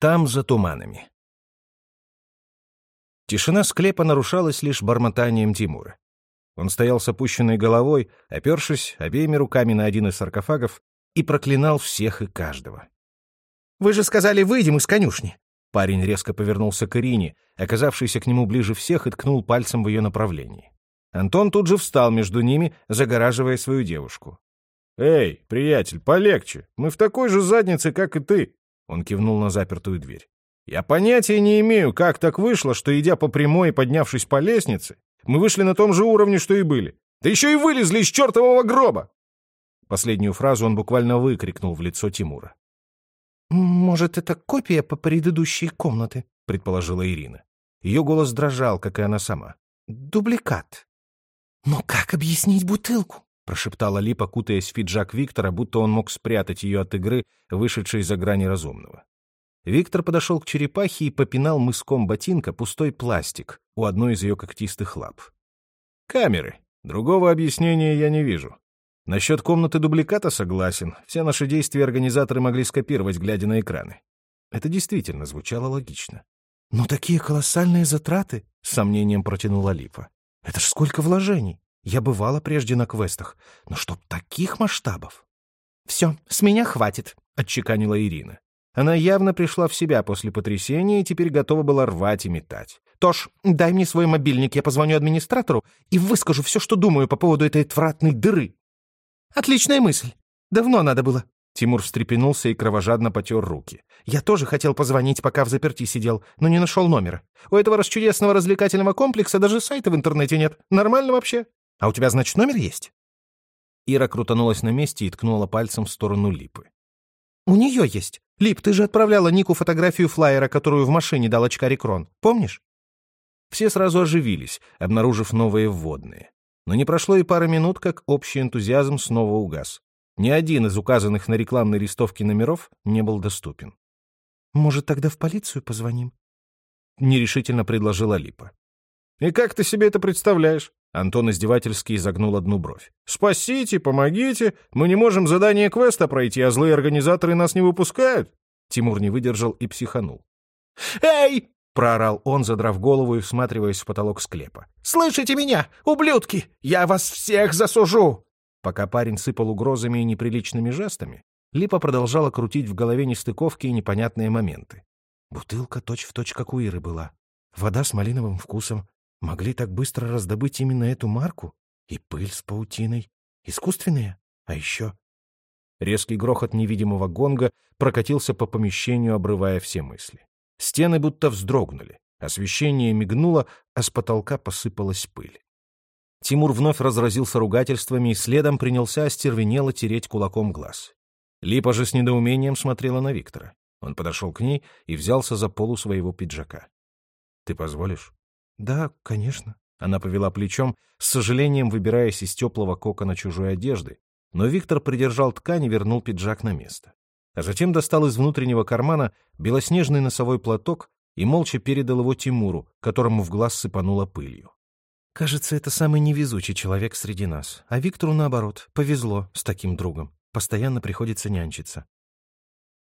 Там, за туманами. Тишина склепа нарушалась лишь бормотанием Тимура. Он стоял с опущенной головой, опершись обеими руками на один из саркофагов, и проклинал всех и каждого. «Вы же сказали, выйдем из конюшни!» Парень резко повернулся к Ирине, оказавшийся к нему ближе всех, и ткнул пальцем в ее направлении. Антон тут же встал между ними, загораживая свою девушку. «Эй, приятель, полегче. Мы в такой же заднице, как и ты!» Он кивнул на запертую дверь. «Я понятия не имею, как так вышло, что, идя по прямой и поднявшись по лестнице, мы вышли на том же уровне, что и были. Да еще и вылезли из чертового гроба!» Последнюю фразу он буквально выкрикнул в лицо Тимура. «Может, это копия по предыдущей комнаты?» — предположила Ирина. Ее голос дрожал, как и она сама. «Дубликат». «Но как объяснить бутылку?» — прошептала Липа, кутаясь в фиджак Виктора, будто он мог спрятать ее от игры, вышедшей за грани разумного. Виктор подошел к черепахе и попинал мыском ботинка пустой пластик у одной из ее когтистых лап. «Камеры. Другого объяснения я не вижу. Насчет комнаты дубликата согласен. Все наши действия организаторы могли скопировать, глядя на экраны. Это действительно звучало логично. «Но такие колоссальные затраты!» — с сомнением протянула Липа. «Это ж сколько вложений! Я бывала прежде на квестах, но чтоб таких масштабов!» «Все, с меня хватит!» — отчеканила Ирина. Она явно пришла в себя после потрясения и теперь готова была рвать и метать. «Тош, дай мне свой мобильник, я позвоню администратору и выскажу все, что думаю по поводу этой отвратной дыры!» «Отличная мысль. Давно надо было». Тимур встрепенулся и кровожадно потер руки. «Я тоже хотел позвонить, пока в заперти сидел, но не нашел номера. У этого расчудесного развлекательного комплекса даже сайта в интернете нет. Нормально вообще? А у тебя, значит, номер есть?» Ира крутанулась на месте и ткнула пальцем в сторону Липы. «У нее есть. Лип, ты же отправляла Нику фотографию флайера, которую в машине дал очкарик Крон. Помнишь?» Все сразу оживились, обнаружив новые вводные. Но не прошло и пары минут, как общий энтузиазм снова угас. Ни один из указанных на рекламной листовке номеров не был доступен. «Может, тогда в полицию позвоним?» — нерешительно предложила Липа. «И как ты себе это представляешь?» Антон издевательски изогнул одну бровь. «Спасите, помогите! Мы не можем задание квеста пройти, а злые организаторы нас не выпускают!» Тимур не выдержал и психанул. «Эй, проорал он, задрав голову и всматриваясь в потолок склепа. «Слышите меня, ублюдки? Я вас всех засужу!» Пока парень сыпал угрозами и неприличными жестами, Липа продолжала крутить в голове нестыковки и непонятные моменты. Бутылка точь-в-точь, точь, как у Иры была. Вода с малиновым вкусом. Могли так быстро раздобыть именно эту марку? И пыль с паутиной. Искусственная? А еще... Резкий грохот невидимого гонга прокатился по помещению, обрывая все мысли. Стены будто вздрогнули, освещение мигнуло, а с потолка посыпалась пыль. Тимур вновь разразился ругательствами и следом принялся остервенело тереть кулаком глаз. Липа же с недоумением смотрела на Виктора. Он подошел к ней и взялся за полу своего пиджака. «Ты позволишь?» «Да, конечно». Она повела плечом, с сожалением выбираясь из теплого кокона чужой одежды, но Виктор придержал ткань и вернул пиджак на место а затем достал из внутреннего кармана белоснежный носовой платок и молча передал его Тимуру, которому в глаз сыпануло пылью. «Кажется, это самый невезучий человек среди нас, а Виктору, наоборот, повезло с таким другом. Постоянно приходится нянчиться».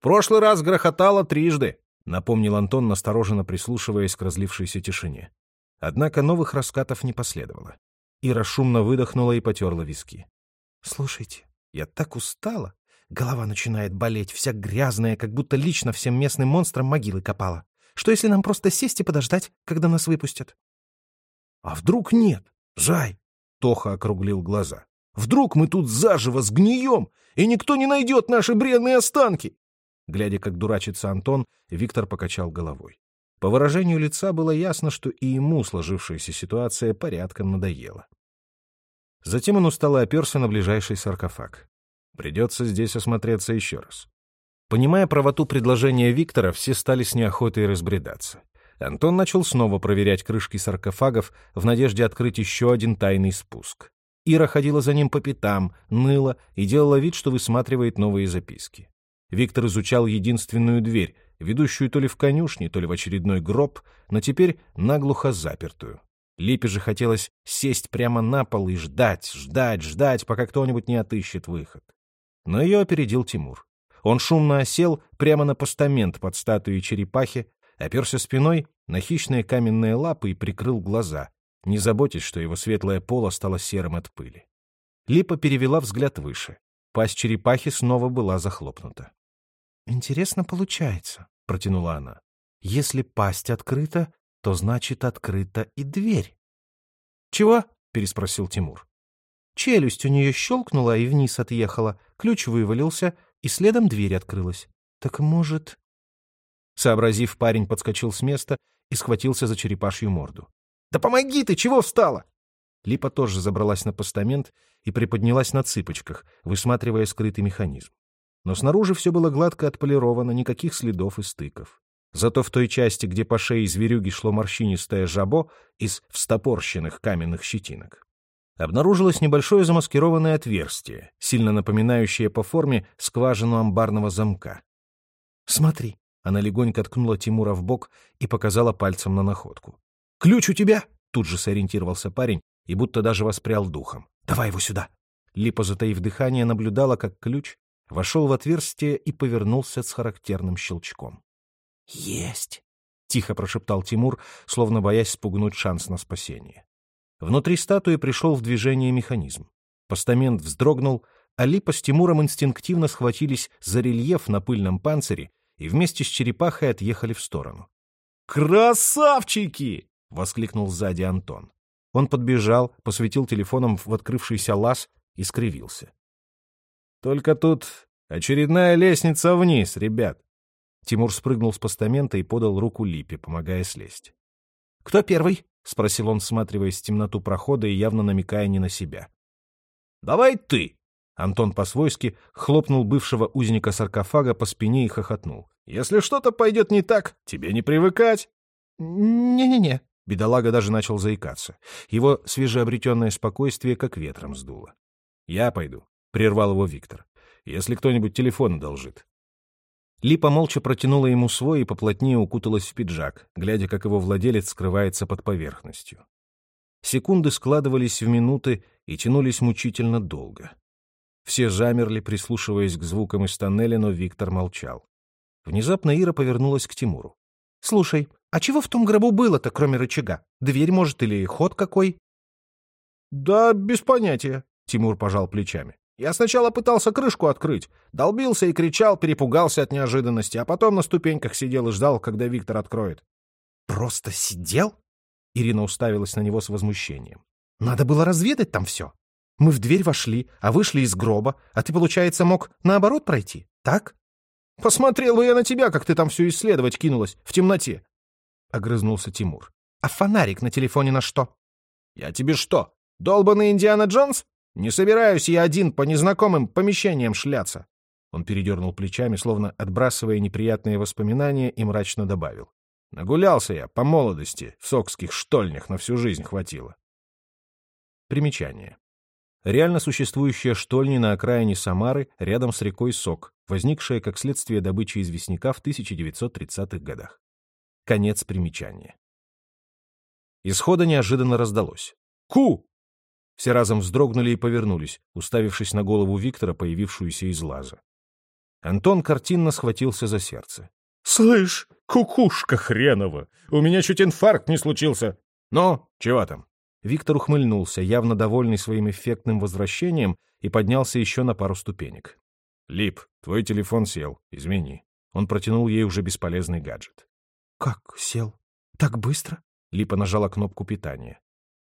«В прошлый раз грохотало трижды», — напомнил Антон, настороженно прислушиваясь к разлившейся тишине. Однако новых раскатов не последовало. Ира шумно выдохнула и потерла виски. «Слушайте, я так устала. Голова начинает болеть, вся грязная, как будто лично всем местным монстрам могилы копала. Что если нам просто сесть и подождать, когда нас выпустят? — А вдруг нет? Зай! — Тоха округлил глаза. — Вдруг мы тут заживо сгнием, и никто не найдет наши бредные останки? Глядя, как дурачится Антон, Виктор покачал головой. По выражению лица было ясно, что и ему сложившаяся ситуация порядком надоела. Затем он устало оперся на ближайший саркофаг. Придется здесь осмотреться еще раз. Понимая правоту предложения Виктора, все стали с неохотой разбредаться. Антон начал снова проверять крышки саркофагов в надежде открыть еще один тайный спуск. Ира ходила за ним по пятам, ныла и делала вид, что высматривает новые записки. Виктор изучал единственную дверь, ведущую то ли в конюшне, то ли в очередной гроб, но теперь наглухо запертую. Липе же хотелось сесть прямо на пол и ждать, ждать, ждать, пока кто-нибудь не отыщет выход. Но ее опередил Тимур. Он шумно осел прямо на постамент под статуей черепахи, оперся спиной на хищные каменные лапы и прикрыл глаза, не заботясь, что его светлое поло стало серым от пыли. Липа перевела взгляд выше. Пасть черепахи снова была захлопнута. «Интересно получается», — протянула она. «Если пасть открыта, то значит открыта и дверь». «Чего?» — переспросил Тимур. Челюсть у нее щелкнула и вниз отъехала, ключ вывалился, и следом дверь открылась. Так может... Сообразив, парень подскочил с места и схватился за черепашью морду. «Да помоги ты! Чего встала?» Липа тоже забралась на постамент и приподнялась на цыпочках, высматривая скрытый механизм. Но снаружи все было гладко отполировано, никаких следов и стыков. Зато в той части, где по шее зверюги шло морщинистое жабо из встопорщенных каменных щетинок, обнаружилось небольшое замаскированное отверстие, сильно напоминающее по форме скважину амбарного замка. «Смотри!» — она легонько ткнула Тимура в бок и показала пальцем на находку. «Ключ у тебя?» — тут же сориентировался парень и будто даже воспрял духом. «Давай его сюда!» Липа, затаив дыхание, наблюдала, как ключ вошел в отверстие и повернулся с характерным щелчком. «Есть!» — тихо прошептал Тимур, словно боясь спугнуть шанс на спасение. Внутри статуи пришел в движение механизм. Постамент вздрогнул, а Липа с Тимуром инстинктивно схватились за рельеф на пыльном панцире и вместе с черепахой отъехали в сторону. «Красавчики!» — воскликнул сзади Антон. Он подбежал, посветил телефоном в открывшийся лаз и скривился. «Только тут очередная лестница вниз, ребят!» Тимур спрыгнул с постамента и подал руку Липе, помогая слезть. «Кто первый?» — спросил он, всматриваясь в темноту прохода и явно намекая не на себя. «Давай ты!» Антон по-свойски хлопнул бывшего узника саркофага по спине и хохотнул. «Если что-то пойдет не так, тебе не привыкать!» «Не-не-не!» Бедолага даже начал заикаться. Его свежеобретенное спокойствие как ветром сдуло. «Я пойду», — прервал его Виктор. «Если кто-нибудь телефон одолжит». Липа молча протянула ему свой и поплотнее укуталась в пиджак, глядя, как его владелец скрывается под поверхностью. Секунды складывались в минуты и тянулись мучительно долго. Все замерли, прислушиваясь к звукам из тоннеля, но Виктор молчал. Внезапно Ира повернулась к Тимуру. — Слушай, а чего в том гробу было-то, кроме рычага? Дверь, может, или ход какой? — Да, без понятия, — Тимур пожал плечами. Я сначала пытался крышку открыть, долбился и кричал, перепугался от неожиданности, а потом на ступеньках сидел и ждал, когда Виктор откроет. «Просто сидел?» Ирина уставилась на него с возмущением. «Надо было разведать там все. Мы в дверь вошли, а вышли из гроба, а ты, получается, мог наоборот пройти, так?» «Посмотрел бы я на тебя, как ты там все исследовать кинулась, в темноте!» — огрызнулся Тимур. «А фонарик на телефоне на что?» «Я тебе что, долбанный Индиана Джонс?» Не собираюсь я один по незнакомым помещениям шляться. Он передернул плечами, словно отбрасывая неприятные воспоминания, и мрачно добавил. Нагулялся я по молодости, в сокских штольнях на всю жизнь хватило. Примечание. Реально существующая штольня на окраине Самары, рядом с рекой Сок, возникшая как следствие добычи известняка в 1930-х годах. Конец примечания. Исхода неожиданно раздалось. «Ку!» Все разом вздрогнули и повернулись, уставившись на голову Виктора, появившуюся из лаза. Антон картинно схватился за сердце. — Слышь, кукушка хренова, у меня чуть инфаркт не случился. Ну, чего там? Виктор ухмыльнулся, явно довольный своим эффектным возвращением, и поднялся еще на пару ступенек. — Лип, твой телефон сел, измени. Он протянул ей уже бесполезный гаджет. — Как сел? Так быстро? Липа нажала кнопку питания.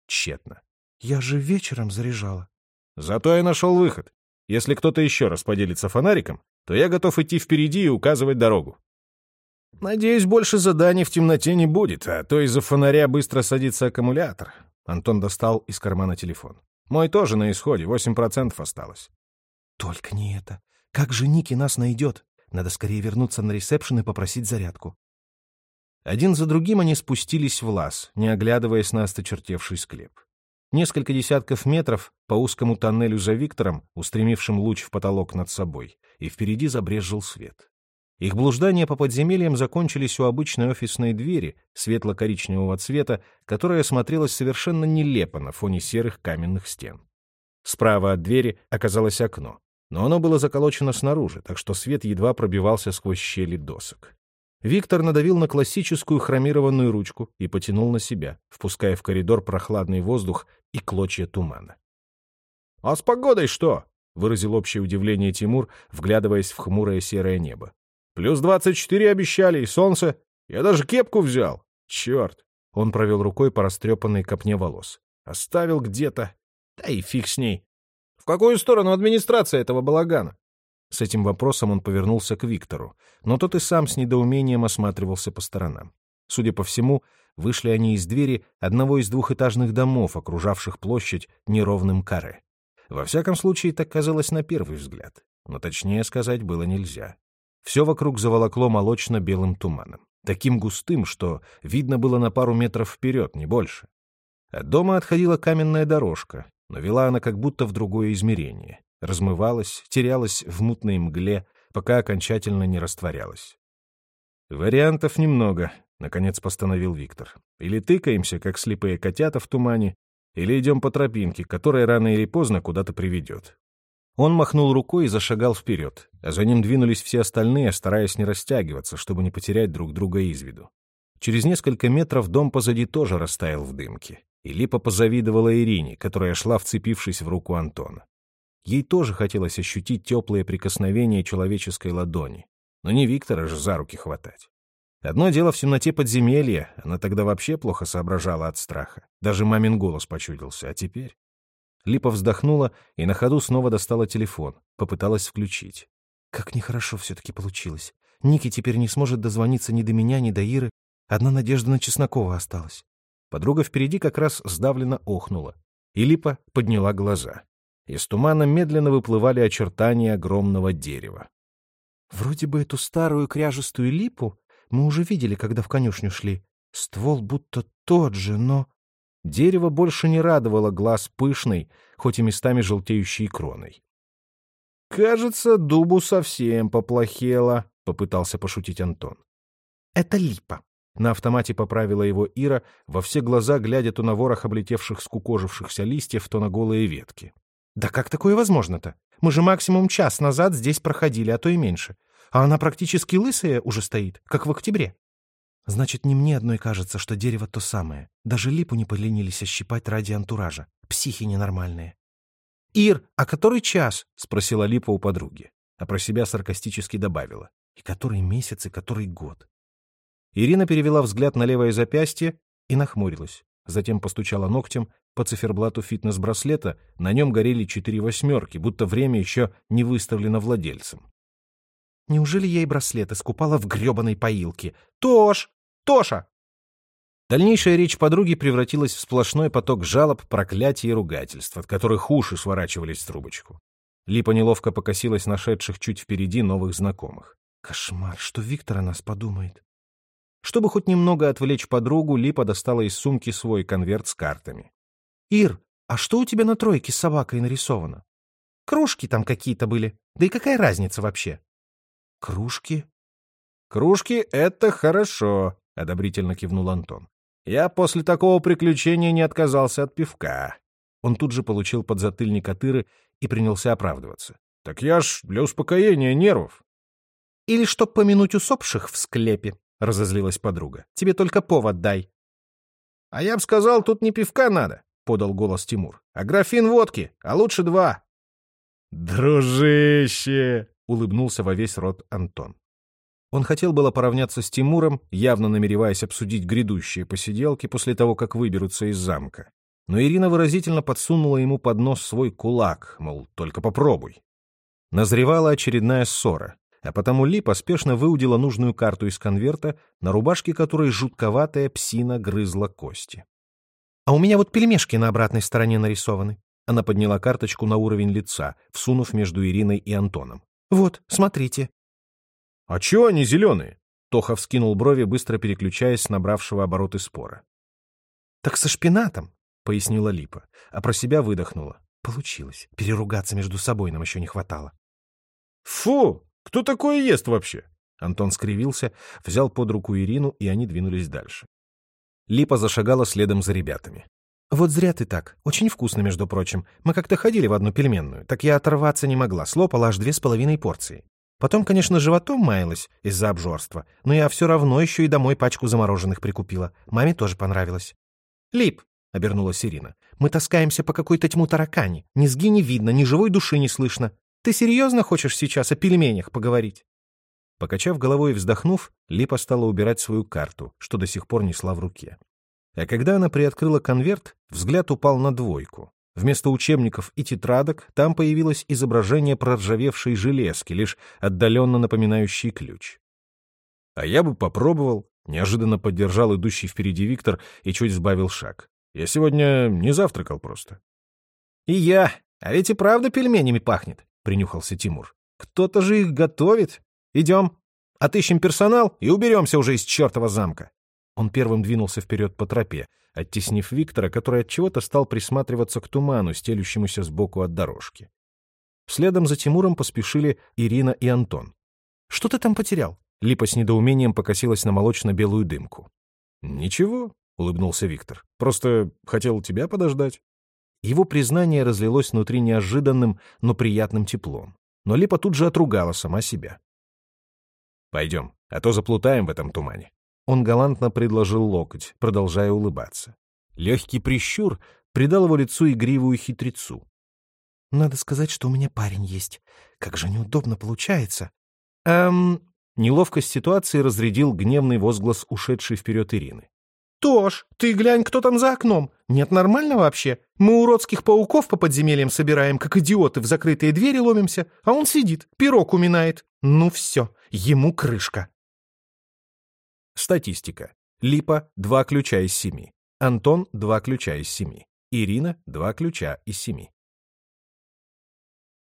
Тщетно. Я же вечером заряжала. Зато я нашел выход. Если кто-то еще раз поделится фонариком, то я готов идти впереди и указывать дорогу. Надеюсь, больше заданий в темноте не будет, а то из-за фонаря быстро садится аккумулятор. Антон достал из кармана телефон. Мой тоже на исходе, 8% осталось. Только не это. Как же Ники нас найдет? Надо скорее вернуться на ресепшн и попросить зарядку. Один за другим они спустились в лаз, не оглядываясь на осточертевший склеп. Несколько десятков метров по узкому тоннелю за Виктором, устремившим луч в потолок над собой, и впереди забрезжил свет. Их блуждания по подземельям закончились у обычной офисной двери светло-коричневого цвета, которая смотрелась совершенно нелепо на фоне серых каменных стен. Справа от двери оказалось окно. но оно было заколочено снаружи, так что свет едва пробивался сквозь щели досок. Виктор надавил на классическую хромированную ручку и потянул на себя, впуская в коридор прохладный воздух и клочья тумана. — А с погодой что? — выразил общее удивление Тимур, вглядываясь в хмурое серое небо. — Плюс двадцать четыре обещали, и солнце. Я даже кепку взял. Черт! Он провел рукой по растрепанной копне волос. Оставил где-то. Да и фиг с ней. В какую сторону администрация этого балагана? С этим вопросом он повернулся к Виктору, но тот и сам с недоумением осматривался по сторонам. Судя по всему, вышли они из двери одного из двухэтажных домов, окружавших площадь неровным каре. Во всяком случае, так казалось на первый взгляд, но точнее сказать было нельзя. Все вокруг заволокло молочно-белым туманом, таким густым, что видно было на пару метров вперед, не больше. От дома отходила каменная дорожка, но вела она как будто в другое измерение размывалась, терялась в мутной мгле, пока окончательно не растворялась. «Вариантов немного», — наконец постановил Виктор. «Или тыкаемся, как слепые котята в тумане, или идем по тропинке, которая рано или поздно куда-то приведет». Он махнул рукой и зашагал вперед, а за ним двинулись все остальные, стараясь не растягиваться, чтобы не потерять друг друга из виду. Через несколько метров дом позади тоже растаял в дымке, и Липа позавидовала Ирине, которая шла, вцепившись в руку Антона. Ей тоже хотелось ощутить теплые прикосновения человеческой ладони. Но не Виктора же за руки хватать. Одно дело в темноте подземелья, она тогда вообще плохо соображала от страха. Даже мамин голос почудился, а теперь... Липа вздохнула и на ходу снова достала телефон, попыталась включить. Как нехорошо все-таки получилось. Ники теперь не сможет дозвониться ни до меня, ни до Иры. Одна надежда на Чеснокова осталась. Подруга впереди как раз сдавленно охнула. И Липа подняла глаза. Из тумана медленно выплывали очертания огромного дерева. «Вроде бы эту старую кряжестую липу мы уже видели, когда в конюшню шли. Ствол будто тот же, но...» Дерево больше не радовало глаз пышной, хоть и местами желтеющей кроной. «Кажется, дубу совсем поплохело», — попытался пошутить Антон. «Это липа», — на автомате поправила его Ира, во все глаза глядя то на ворох облетевших скукожившихся листьев, то на голые ветки. Да как такое возможно-то? Мы же максимум час назад здесь проходили, а то и меньше. А она практически лысая уже стоит, как в октябре. Значит, не мне одной кажется, что дерево то самое. Даже липу не поленились ощипать ради антуража. Психи ненормальные. «Ир, а который час?» — спросила Липа у подруги. А про себя саркастически добавила. «И который месяц, и который год?» Ирина перевела взгляд на левое запястье и нахмурилась. Затем постучала ногтем по циферблату фитнес-браслета, на нем горели четыре восьмерки, будто время еще не выставлено владельцем. Неужели я и браслет искупала в гребаной поилке? Тош! Тоша! Дальнейшая речь подруги превратилась в сплошной поток жалоб, проклятий и ругательств, от которых уши сворачивались в трубочку. Липа неловко покосилась нашедших чуть впереди новых знакомых. Кошмар, что Виктор о нас подумает. Чтобы хоть немного отвлечь подругу, Липа достала из сумки свой конверт с картами. «Ир, а что у тебя на тройке с собакой нарисовано? Кружки там какие-то были. Да и какая разница вообще?» «Кружки?» «Кружки — это хорошо», — одобрительно кивнул Антон. «Я после такого приключения не отказался от пивка». Он тут же получил подзатыльник от Иры и принялся оправдываться. «Так я ж для успокоения нервов». «Или чтоб помянуть усопших в склепе», — разозлилась подруга. «Тебе только повод дай». «А я б сказал, тут не пивка надо подал голос Тимур. «А графин водки, а лучше два». «Дружище!» — улыбнулся во весь рот Антон. Он хотел было поравняться с Тимуром, явно намереваясь обсудить грядущие посиделки после того, как выберутся из замка. Но Ирина выразительно подсунула ему под нос свой кулак, мол, только попробуй. Назревала очередная ссора, а потому Ли поспешно выудила нужную карту из конверта, на рубашке которой жутковатая псина грызла кости. А у меня вот пельмешки на обратной стороне нарисованы. Она подняла карточку на уровень лица, всунув между Ириной и Антоном. Вот, смотрите. А чего они зеленые? Тоха вскинул брови, быстро переключаясь с набравшего обороты спора. Так со шпинатом, пояснила Липа, а про себя выдохнула. Получилось. Переругаться между собой нам еще не хватало. Фу! Кто такое ест вообще? Антон скривился, взял под руку Ирину, и они двинулись дальше. Липа зашагала следом за ребятами. Вот зря ты так. Очень вкусно, между прочим. Мы как-то ходили в одну пельменную, так я оторваться не могла, слопала аж две с половиной порции. Потом, конечно, животом маялась из-за обжорства, но я все равно еще и домой пачку замороженных прикупила. Маме тоже понравилось. «Лип», — обернулась Ирина, — «мы таскаемся по какой-то тьму таракани. Низги не видно, ни живой души не слышно. Ты серьезно хочешь сейчас о пельменях поговорить?» Покачав головой и вздохнув, Липа стала убирать свою карту, что до сих пор несла в руке. А когда она приоткрыла конверт, взгляд упал на двойку. Вместо учебников и тетрадок там появилось изображение проржавевшей железки, лишь отдаленно напоминающий ключ. «А я бы попробовал», — неожиданно поддержал идущий впереди Виктор и чуть сбавил шаг. «Я сегодня не завтракал просто». «И я. А ведь и правда пельменями пахнет», — принюхался Тимур. «Кто-то же их готовит. Идем. Отыщем персонал и уберемся уже из чертова замка». Он первым двинулся вперед по тропе, оттеснив Виктора, который от чего-то стал присматриваться к туману, стелющемуся сбоку от дорожки. Следом за Тимуром поспешили Ирина и Антон. «Что ты там потерял?» Липа с недоумением покосилась на молочно-белую дымку. «Ничего», — улыбнулся Виктор. «Просто хотел тебя подождать». Его признание разлилось внутри неожиданным, но приятным теплом. Но Липа тут же отругала сама себя. «Пойдем, а то заплутаем в этом тумане». Он галантно предложил локоть, продолжая улыбаться. Легкий прищур придал его лицу игривую хитрецу. «Надо сказать, что у меня парень есть. Как же неудобно получается». «Эм...» Неловкость ситуации разрядил гневный возглас ушедшей вперед Ирины. «Тош, ты глянь, кто там за окном. Нет, нормально вообще. Мы уродских пауков по подземельям собираем, как идиоты, в закрытые двери ломимся, а он сидит, пирог уминает. Ну все, ему крышка». Статистика. Липа – два ключа из семи. Антон – два ключа из семи. Ирина – два ключа из семи.